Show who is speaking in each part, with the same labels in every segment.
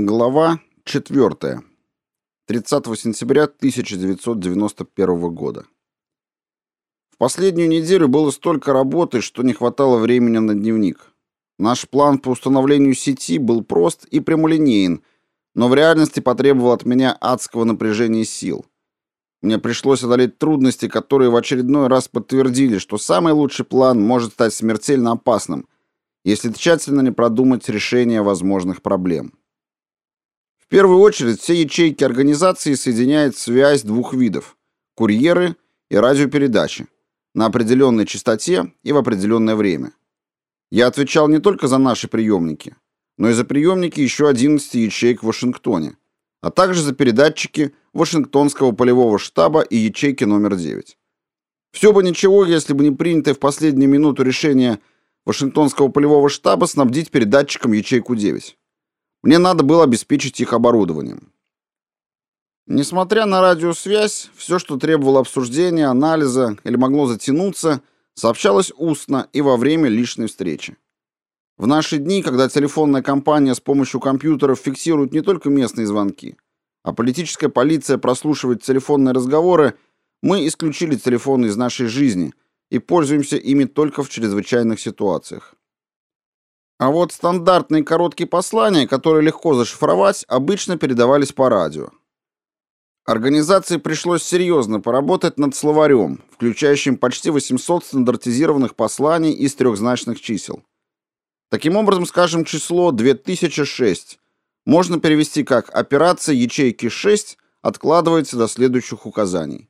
Speaker 1: Глава 4. 30 сентября 1991 года. В последнюю неделю было столько работы, что не хватало времени на дневник. Наш план по установлению сети был прост и прямолинеен, но в реальности потребовал от меня адского напряжения сил. Мне пришлось одолеть трудности, которые в очередной раз подтвердили, что самый лучший план может стать смертельно опасным, если тщательно не продумать решение возможных проблем. В первую очередь все ячейки организации соединяет связь двух видов – курьеры и радиопередачи на определенной частоте и в определенное время. Я отвечал не только за наши приемники, но и за приемники еще 11 ячеек в Вашингтоне, а также за передатчики Вашингтонского полевого штаба и ячейки номер 9. Все бы ничего, если бы не принятое в последнюю минуту решение Вашингтонского полевого штаба снабдить передатчиком ячейку 9. Мне надо было обеспечить их оборудованием. Несмотря на радиосвязь, все, что требовало обсуждения, анализа или могло затянуться, сообщалось устно и во время личной встречи. В наши дни, когда телефонная компания с помощью компьютеров фиксирует не только местные звонки, а политическая полиция прослушивает телефонные разговоры, мы исключили телефоны из нашей жизни и пользуемся ими только в чрезвычайных ситуациях. А вот стандартные короткие послания, которые легко зашифровать, обычно передавались по радио. Организации пришлось серьезно поработать над словарем, включающим почти 800 стандартизированных посланий из трехзначных чисел. Таким образом, скажем, число 2006 можно перевести как «операция ячейки 6 откладывается до следующих указаний».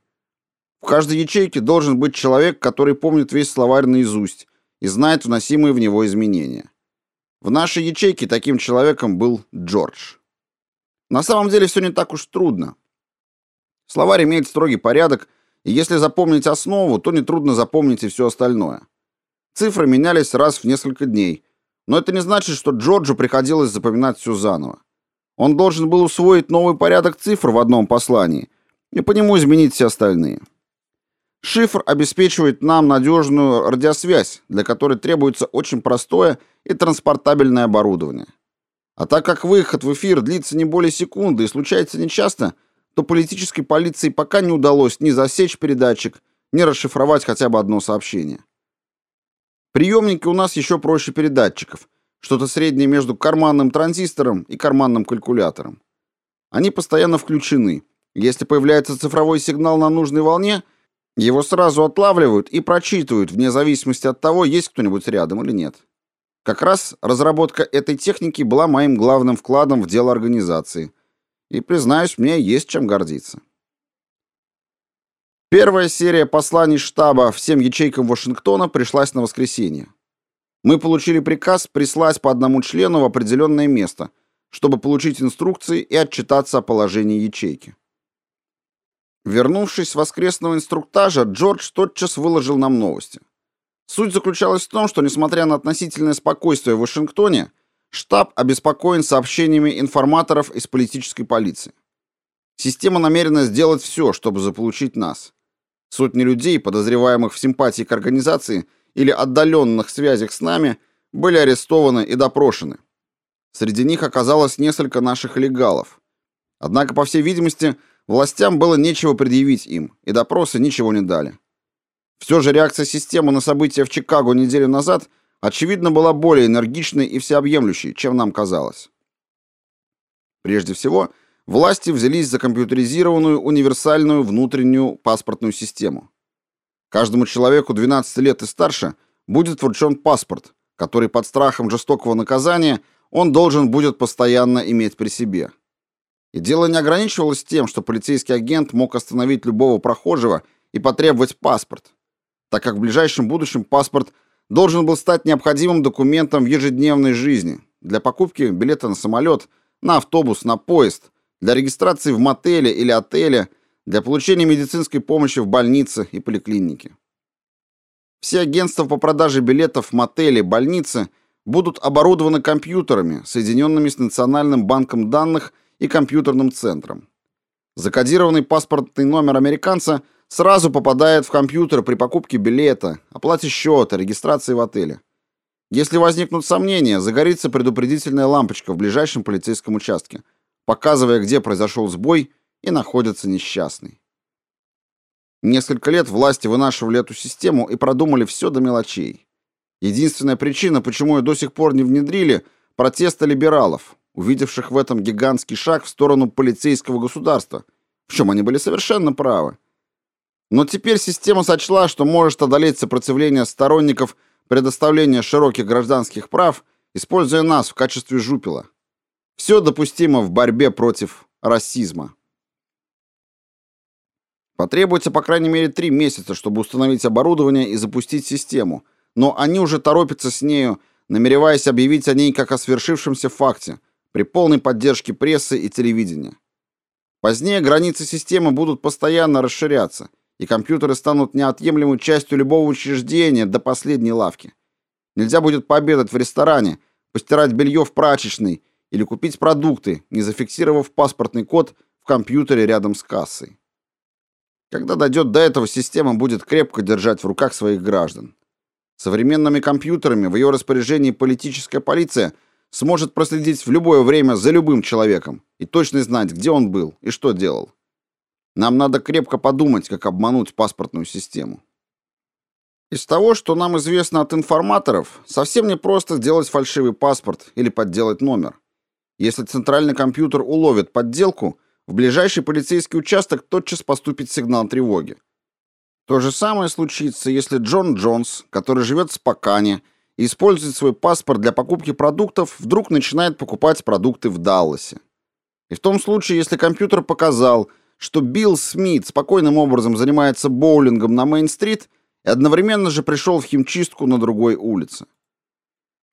Speaker 1: В каждой ячейке должен быть человек, который помнит весь словарь наизусть и знает вносимые в него изменения. В нашей ячейке таким человеком был Джордж. На самом деле все не так уж трудно. Словарь имеет строгий порядок, и если запомнить основу, то нетрудно запомнить и все остальное. Цифры менялись раз в несколько дней, но это не значит, что Джорджу приходилось запоминать все заново. Он должен был усвоить новый порядок цифр в одном послании и по нему изменить все остальные. Шифр обеспечивает нам надежную радиосвязь, для которой требуется очень простое и транспортабельное оборудование. А так как выход в эфир длится не более секунды и случается нечасто, то политической полиции пока не удалось ни засечь передатчик, ни расшифровать хотя бы одно сообщение. Приемники у нас еще проще передатчиков, что-то среднее между карманным транзистором и карманным калькулятором. Они постоянно включены. Если появляется цифровой сигнал на нужной волне – его сразу отлавливают и прочитывают, вне зависимости от того, есть кто-нибудь рядом или нет. Как раз разработка этой техники была моим главным вкладом в дело организации. И, признаюсь, мне есть чем гордиться. Первая серия посланий штаба всем ячейкам Вашингтона пришлась на воскресенье. Мы получили приказ прислать по одному члену в определенное место, чтобы получить инструкции и отчитаться о положении ячейки. Вернувшись с воскресного инструктажа, Джордж тотчас выложил нам новости. Суть заключалась в том, что, несмотря на относительное спокойствие в Вашингтоне, штаб обеспокоен сообщениями информаторов из политической полиции. Система намерена сделать все, чтобы заполучить нас. Сотни людей, подозреваемых в симпатии к организации или отдаленных связях с нами, были арестованы и допрошены. Среди них оказалось несколько наших легалов. Однако, по всей видимости, Властям было нечего предъявить им, и допросы ничего не дали. Все же реакция системы на события в Чикаго неделю назад, очевидно, была более энергичной и всеобъемлющей, чем нам казалось. Прежде всего, власти взялись за компьютеризированную универсальную внутреннюю паспортную систему. Каждому человеку 12 лет и старше будет вручен паспорт, который под страхом жестокого наказания он должен будет постоянно иметь при себе. И дело не ограничивалось тем, что полицейский агент мог остановить любого прохожего и потребовать паспорт, так как в ближайшем будущем паспорт должен был стать необходимым документом в ежедневной жизни для покупки билета на самолет, на автобус, на поезд, для регистрации в мотеле или отеле, для получения медицинской помощи в больнице и поликлинике. Все агентства по продаже билетов в мотели, больницы будут оборудованы компьютерами, соединенными с Национальным банком данных и компьютерным центром. Закодированный паспортный номер американца сразу попадает в компьютер при покупке билета, оплате счета, регистрации в отеле. Если возникнут сомнения, загорится предупредительная лампочка в ближайшем полицейском участке, показывая, где произошел сбой и находится несчастный. Несколько лет власти вынашивали эту систему и продумали все до мелочей. Единственная причина, почему ее до сих пор не внедрили – протесты либералов, увидевших в этом гигантский шаг в сторону полицейского государства, в чем они были совершенно правы. Но теперь система сочла, что может одолеть сопротивление сторонников предоставления широких гражданских прав, используя нас в качестве жупела. Все допустимо в борьбе против расизма. Потребуется по крайней мере три месяца, чтобы установить оборудование и запустить систему, но они уже торопятся с нею, намереваясь объявить о ней как о свершившемся факте, при полной поддержке прессы и телевидения. Позднее границы системы будут постоянно расширяться, и компьютеры станут неотъемлемой частью любого учреждения до последней лавки. Нельзя будет пообедать в ресторане, постирать белье в прачечной или купить продукты, не зафиксировав паспортный код в компьютере рядом с кассой. Когда дойдет до этого, система будет крепко держать в руках своих граждан. Современными компьютерами в ее распоряжении политическая полиция сможет проследить в любое время за любым человеком и точно знать, где он был и что делал. Нам надо крепко подумать, как обмануть паспортную систему. Из того, что нам известно от информаторов, совсем не просто сделать фальшивый паспорт или подделать номер. Если центральный компьютер уловит подделку, в ближайший полицейский участок тотчас поступит сигнал тревоги. То же самое случится, если Джон Джонс, который живет в Спокане использует свой паспорт для покупки продуктов, вдруг начинает покупать продукты в Далласе. И в том случае, если компьютер показал, что Билл Смит спокойным образом занимается боулингом на Мейн-стрит и одновременно же пришел в химчистку на другой улице.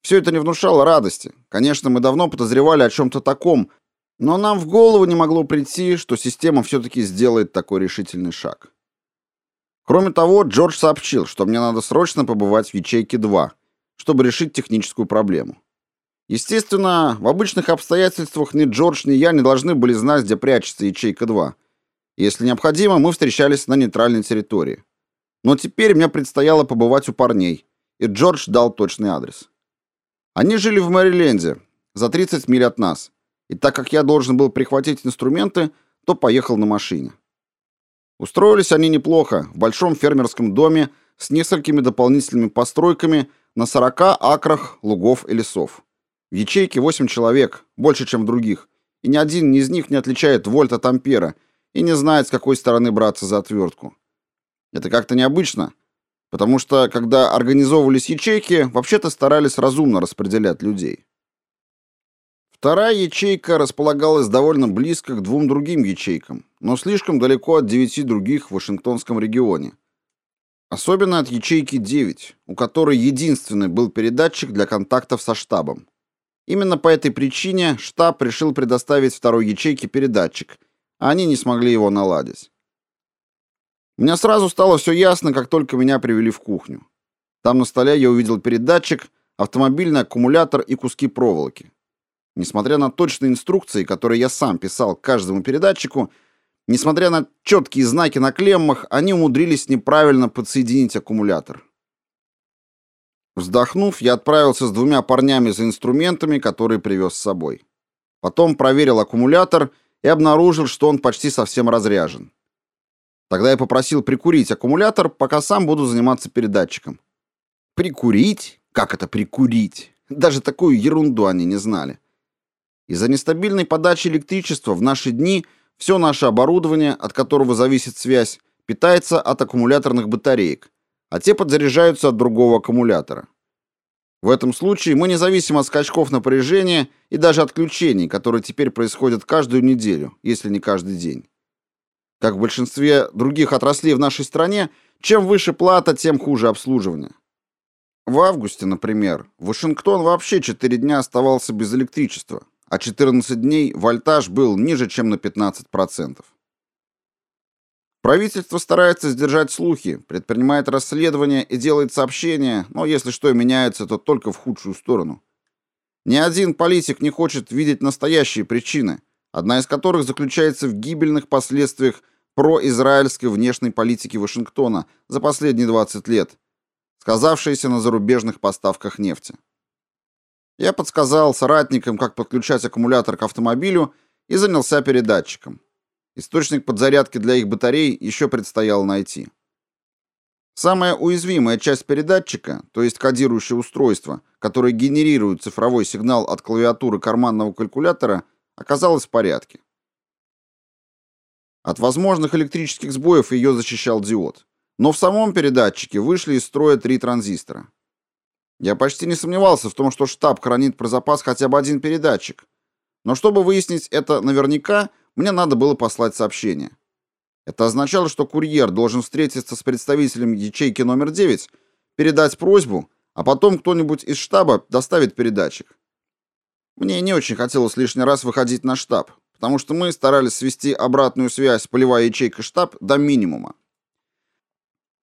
Speaker 1: Все это не внушало радости. Конечно, мы давно подозревали о чем-то таком, но нам в голову не могло прийти, что система все-таки сделает такой решительный шаг. Кроме того, Джордж сообщил, что мне надо срочно побывать в ячейке 2, чтобы решить техническую проблему. Естественно, в обычных обстоятельствах ни Джордж, ни я не должны были знать, где прячется ячейка 2, если необходимо, мы встречались на нейтральной территории. Но теперь мне предстояло побывать у парней, и Джордж дал точный адрес. Они жили в Мэриленде, за 30 миль от нас, и так как я должен был прихватить инструменты, то поехал на машине. Устроились они неплохо, в большом фермерском доме с несколькими дополнительными постройками на 40 акрах лугов и лесов. В ячейке 8 человек, больше, чем в других, и ни один из них не отличает вольт от ампера, и не знает, с какой стороны браться за отвертку. Это как-то необычно, потому что, когда организовывались ячейки, вообще-то старались разумно распределять людей. Вторая ячейка располагалась довольно близко к двум другим ячейкам, но слишком далеко от девяти других в Вашингтонском регионе. Особенно от ячейки 9, у которой единственный был передатчик для контактов со штабом. Именно по этой причине штаб решил предоставить второй ячейке передатчик, они не смогли его наладить. Мне сразу стало все ясно, как только меня привели в кухню. Там на столе я увидел передатчик, автомобильный аккумулятор и куски проволоки. Несмотря на точные инструкции, которые я сам писал каждому передатчику, несмотря на четкие знаки на клеммах, они умудрились неправильно подсоединить аккумулятор. Вздохнув, я отправился с двумя парнями за инструментами, которые привез с собой. Потом проверил аккумулятор и обнаружил, что он почти совсем разряжен. Тогда я попросил прикурить аккумулятор, пока сам буду заниматься передатчиком. Прикурить? Как это прикурить? Даже такую ерунду они не знали. Из-за нестабильной подачи электричества в наши дни все наше оборудование, от которого зависит связь, питается от аккумуляторных батареек, а те подзаряжаются от другого аккумулятора. В этом случае мы не зависим от скачков напряжения и даже отключений, которые теперь происходят каждую неделю, если не каждый день. Как в большинстве других отраслей в нашей стране, чем выше плата, тем хуже обслуживание. В августе, например, Вашингтон вообще 4 дня оставался без электричества, а 14 дней вольтаж был ниже, чем на 15%. Правительство старается сдержать слухи, предпринимает расследования и делает сообщения, но если что и меняется, то только в худшую сторону. Ни один политик не хочет видеть настоящие причины, одна из которых заключается в гибельных последствиях произраильской внешней политики Вашингтона за последние 20 лет, сказавшейся на зарубежных поставках нефти. Я подсказал соратникам, как подключать аккумулятор к автомобилю и занялся передатчиком. Источник подзарядки для их батарей еще предстояло найти. Самая уязвимая часть передатчика, то есть кодирующее устройство, которое генерирует цифровой сигнал от клавиатуры карманного калькулятора, оказалась в порядке. От возможных электрических сбоев ее защищал диод. Но в самом передатчике вышли из строя три транзистора. Я почти не сомневался в том, что штаб хранит про запас хотя бы один передатчик. Но чтобы выяснить это наверняка, мне надо было послать сообщение. Это означало, что курьер должен встретиться с представителем ячейки номер 9, передать просьбу, а потом кто-нибудь из штаба доставит передатчик. Мне не очень хотелось лишний раз выходить на штаб, потому что мы старались свести обратную связь полевая ячейка-штаб до минимума.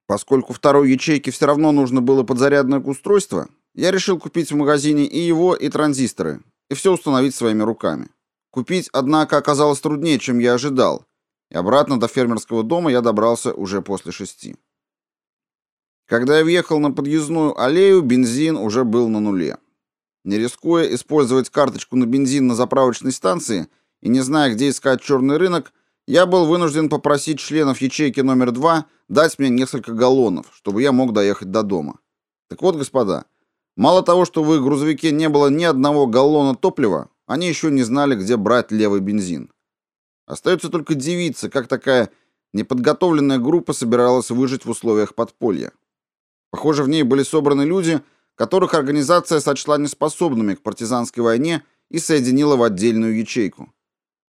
Speaker 1: Поскольку второй ячейке все равно нужно было подзарядное устройство, я решил купить в магазине и его, и транзисторы, и все установить своими руками. Купить, однако, оказалось труднее, чем я ожидал, и обратно до фермерского дома я добрался уже после шести. Когда я въехал на подъездную аллею, бензин уже был на нуле. Не рискуя использовать карточку на бензин на заправочной станции и не зная, где искать черный рынок, я был вынужден попросить членов ячейки номер два дать мне несколько галлонов, чтобы я мог доехать до дома. Так вот, господа, мало того, что в их грузовике не было ни одного галлона топлива, они еще не знали, где брать левый бензин. Остается только дивиться, как такая неподготовленная группа собиралась выжить в условиях подполья. Похоже, в ней были собраны люди, которых организация сочла неспособными к партизанской войне и соединила в отдельную ячейку.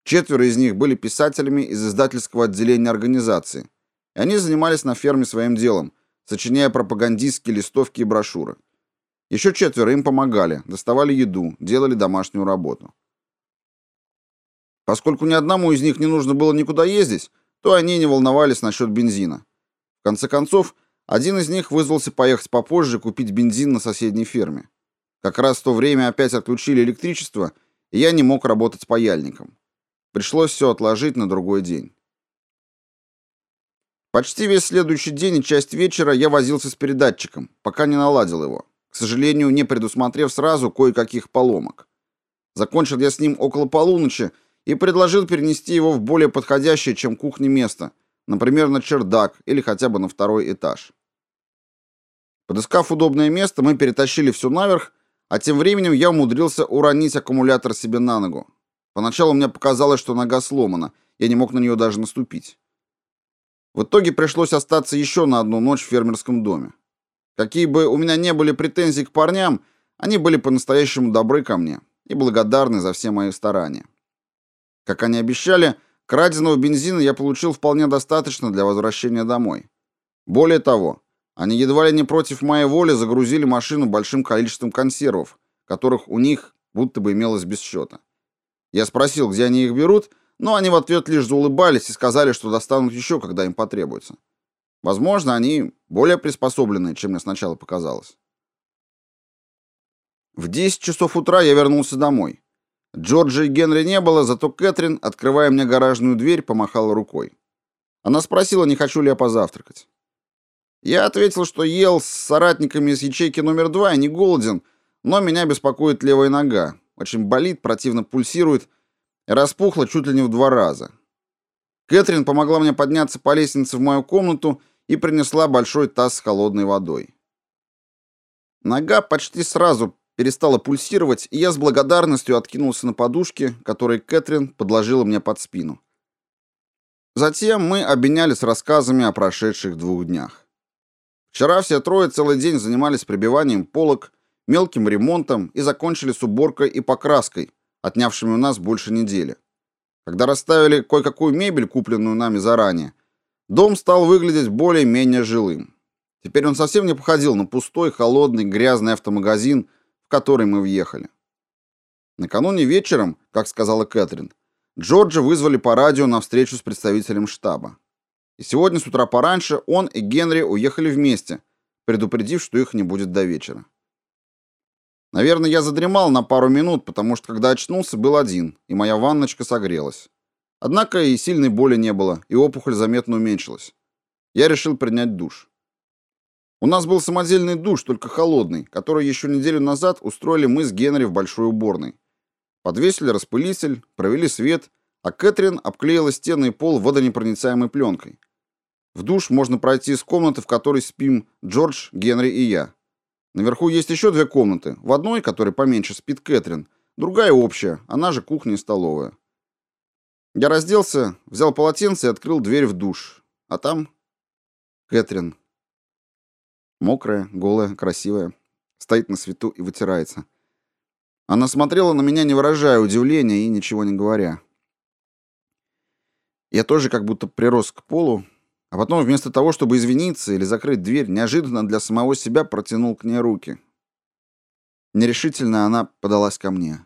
Speaker 1: Четверо из них были писателями из издательского отделения организации. И они занимались на ферме своим делом, сочиняя пропагандистские листовки и брошюры. Еще четверо им помогали, доставали еду, делали домашнюю работу. Поскольку ни одному из них не нужно было никуда ездить, то они не волновались насчет бензина. В конце концов, один из них вызвался поехать попозже купить бензин на соседней ферме. Как раз в то время опять отключили электричество, и я не мог работать паяльником. Пришлось все отложить на другой день. Почти весь следующий день и часть вечера я возился с передатчиком, пока не наладил его, к сожалению, не предусмотрев сразу кое-каких поломок. Закончил я с ним около полуночи и предложил перенести его в более подходящее, чем кухня место, например, на чердак или хотя бы на второй этаж. Подыскав удобное место, мы перетащили все наверх, а тем временем я умудрился уронить аккумулятор себе на ногу. Поначалу мне показалось, что нога сломана, я не мог на нее даже наступить. В итоге пришлось остаться еще на одну ночь в фермерском доме. Какие бы у меня не были претензии к парням, они были по-настоящему добры ко мне и благодарны за все мои старания. Как они обещали, краденого бензина я получил вполне достаточно для возвращения домой. Более того, они едва ли не против моей воли загрузили машину большим количеством консервов, которых у них будто бы имелось без счета. Я спросил, где они их берут, но они в ответ лишь заулыбались и сказали, что достанут еще, когда им потребуется. Возможно, они более приспособленные, чем мне сначала показалось. В 10 часов утра я вернулся домой. Джорджа и Генри не было, зато Кэтрин, открывая мне гаражную дверь, помахала рукой. Она спросила, не хочу ли я позавтракать. Я ответил, что ел с соратниками из ячейки номер два и не голоден, но меня беспокоит левая нога, очень болит, противно пульсирует, распухла чуть ли не в два раза. Кэтрин помогла мне подняться по лестнице в мою комнату и принесла большой таз с холодной водой. Нога почти сразу перестала пульсировать, и я с благодарностью откинулся на подушки, которые Кэтрин подложила мне под спину. Затем мы обменялись рассказами о прошедших двух днях. Вчера все трое целый день занимались прибиванием полок, мелким ремонтом и закончили с уборкой и покраской, отнявшими у нас больше недели. Когда расставили кое-какую мебель, купленную нами заранее, дом стал выглядеть более-менее жилым. Теперь он совсем не походил на пустой, холодный, грязный автомагазин, в который мы въехали. Накануне вечером, как сказала Кэтрин, Джорджа вызвали по радио на встречу с представителем штаба. И сегодня с утра пораньше он и Генри уехали вместе, предупредив, что их не будет до вечера. Наверное, я задремал на пару минут, потому что когда очнулся, был один, и моя ванночка согрелась. Однако и сильной боли не было, и опухоль заметно уменьшилась. Я решил принять душ. У нас был самодельный душ, только холодный, который еще неделю назад устроили мы с Генри в большой уборной. Подвесили распылитель, провели свет, а Кэтрин обклеила стены и пол водонепроницаемой пленкой. В душ можно пройти из комнаты, в которой спим Джордж, Генри и я. Наверху есть еще две комнаты. В одной, которой поменьше, спит Кэтрин, другая общая, она же кухня и столовая. Я разделся, взял полотенце и открыл дверь в душ. А там Кэтрин. Мокрая, голая, красивая. Стоит на свету и вытирается. Она смотрела на меня, не выражая удивления и ничего не говоря. Я тоже как будто прирос к полу, а потом вместо того, чтобы извиниться или закрыть дверь, неожиданно для самого себя протянул к ней руки. Нерешительно она подалась ко мне.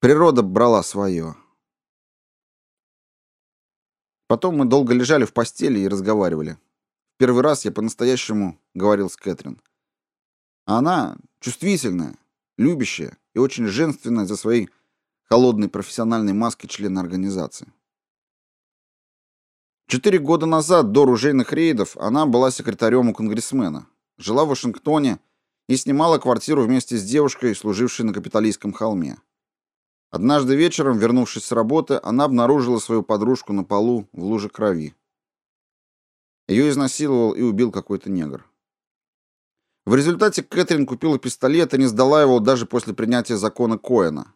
Speaker 1: Природа брала свое. Потом мы долго лежали в постели и разговаривали. Первый раз я по-настоящему говорил с Кэтрин. Она чувствительная, любящая и очень женственная за своей холодной профессиональной маской члена организации. Четыре года назад, до ружейных рейдов, она была секретарем у конгрессмена, жила в Вашингтоне и снимала квартиру вместе с девушкой, служившей на капиталистском холме. Однажды вечером, вернувшись с работы, она обнаружила свою подружку на полу в луже крови. Ее изнасиловал и убил какой-то негр. В результате Кэтрин купила пистолет и не сдала его даже после принятия закона Коэна.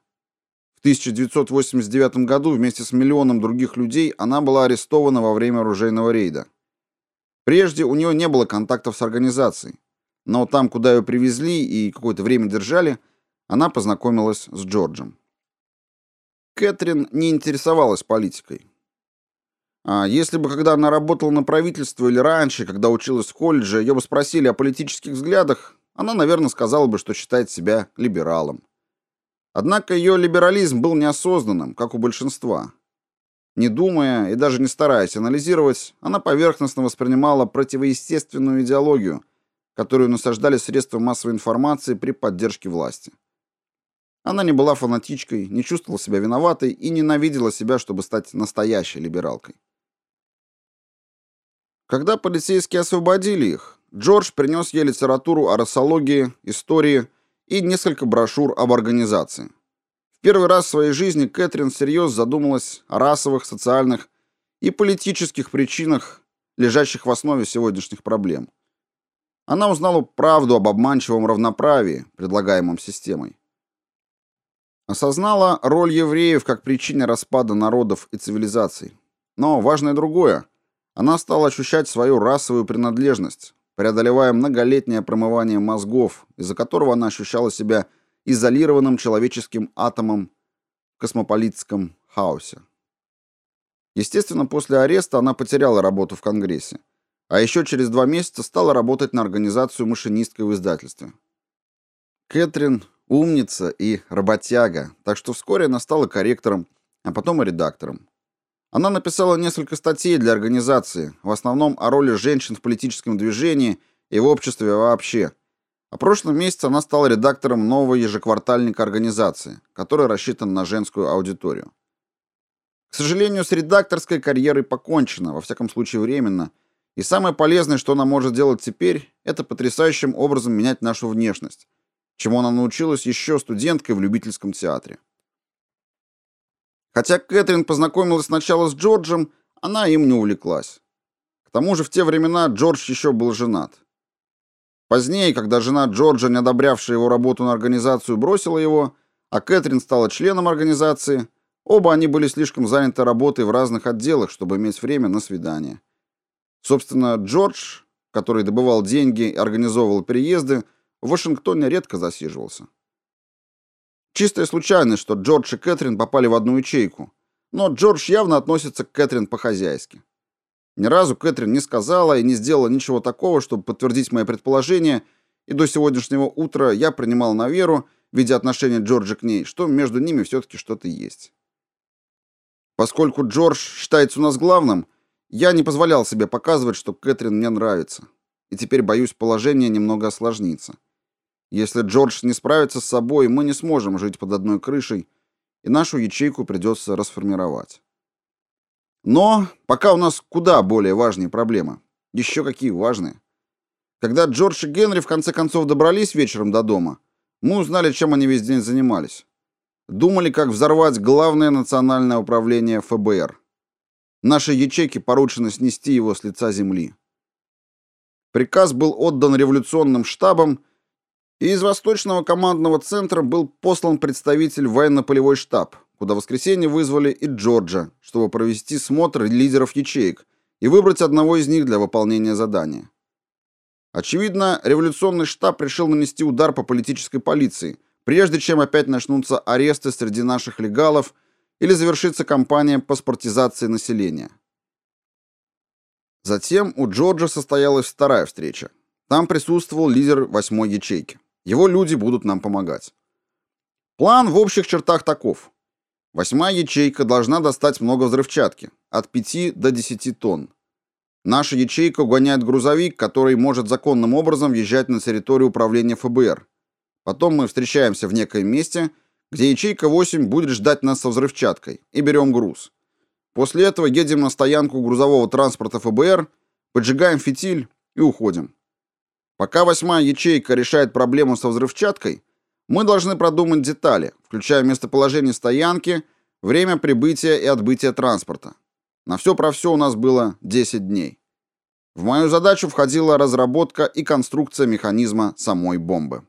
Speaker 1: 1989 году вместе с миллионом других людей она была арестована во время оружейного рейда. Прежде у нее не было контактов с организацией, но там, куда ее привезли и какое-то время держали, она познакомилась с Джорджем. Кэтрин не интересовалась политикой. А если бы, когда она работала на правительство или раньше, когда училась в колледже, ее бы спросили о политических взглядах, она, наверное, сказала бы, что считает себя либералом. Однако ее либерализм был неосознанным, как у большинства. Не думая и даже не стараясь анализировать, она поверхностно воспринимала противоестественную идеологию, которую насаждали средства массовой информации при поддержке власти. Она не была фанатичкой, не чувствовала себя виноватой и ненавидела себя, чтобы стать настоящей либералкой. Когда полицейские освободили их, Джордж принес ей литературу о расологии, истории и несколько брошюр об организации. В первый раз в своей жизни Кэтрин всерьез задумалась о расовых, социальных и политических причинах, лежащих в основе сегодняшних проблем. Она узнала правду об обманчивом равноправии, предлагаемом системой. Осознала роль евреев как причине распада народов и цивилизаций. Но важное другое. Она стала ощущать свою расовую принадлежность, преодолевая многолетнее промывание мозгов, из-за которого она ощущала себя изолированным человеческим атомом в космополитском хаосе. Естественно, после ареста она потеряла работу в Конгрессе, а еще через два месяца стала работать на организацию машинисткой в издательстве. Кэтрин умница и работяга, так что вскоре она стала корректором, а потом и редактором. Она написала несколько статей для организации, в основном о роли женщин в политическом движении и в обществе вообще. А прошлом месяце она стала редактором нового ежеквартальника организации, который рассчитан на женскую аудиторию. К сожалению, с редакторской карьерой покончено, во всяком случае временно, и самое полезное, что она может делать теперь, это потрясающим образом менять нашу внешность, чему она научилась еще студенткой в любительском театре. Хотя Кэтрин познакомилась сначала с Джорджем, она им не увлеклась. К тому же в те времена Джордж еще был женат. Позднее, когда жена Джорджа, не одобрявшая его работу на организацию, бросила его, а Кэтрин стала членом организации, оба они были слишком заняты работой в разных отделах, чтобы иметь время на свидание. Собственно, Джордж, который добывал деньги и организовывал переезды, в Вашингтоне редко засиживался. Чистая случайность, что Джордж и Кэтрин попали в одну ячейку. Но Джордж явно относится к Кэтрин по-хозяйски. Ни разу Кэтрин не сказала и не сделала ничего такого, чтобы подтвердить мои предположения, и до сегодняшнего утра я принимал на веру, видя отношение Джорджа к ней, что между ними все-таки что-то есть. Поскольку Джордж считается у нас главным, я не позволял себе показывать, что Кэтрин мне нравится. И теперь боюсь положение немного осложнится. Если Джордж не справится с собой, мы не сможем жить под одной крышей, и нашу ячейку придется расформировать. Но пока у нас куда более важные проблемы. Еще какие важные. Когда Джордж и Генри в конце концов добрались вечером до дома, мы узнали, чем они весь день занимались. Думали, как взорвать главное национальное управление ФБР. Нашей ячейке поручено снести его с лица земли. Приказ был отдан революционным штабам, и из Восточного командного центра был послан представитель военно-полевой штаб, куда в воскресенье вызвали и Джорджа, чтобы провести смотр лидеров ячеек и выбрать одного из них для выполнения задания. Очевидно, революционный штаб решил нанести удар по политической полиции, прежде чем опять начнутся аресты среди наших легалов или завершится кампания паспортизации населения. Затем у Джорджа состоялась вторая встреча. Там присутствовал лидер восьмой ячейки. Его люди будут нам помогать. План в общих чертах таков. Восьмая ячейка должна достать много взрывчатки, от 5 до 10 тонн. Наша ячейка угоняет грузовик, который может законным образом въезжать на территорию управления ФБР. Потом мы встречаемся в некоем месте, где ячейка 8 будет ждать нас со взрывчаткой, и берем груз. После этого едем на стоянку грузового транспорта ФБР, поджигаем фитиль и уходим. Пока восьмая ячейка решает проблему со взрывчаткой, мы должны продумать детали, включая местоположение стоянки, время прибытия и отбытия транспорта. На все про все у нас было 10 дней. В мою задачу входила разработка и конструкция механизма самой бомбы.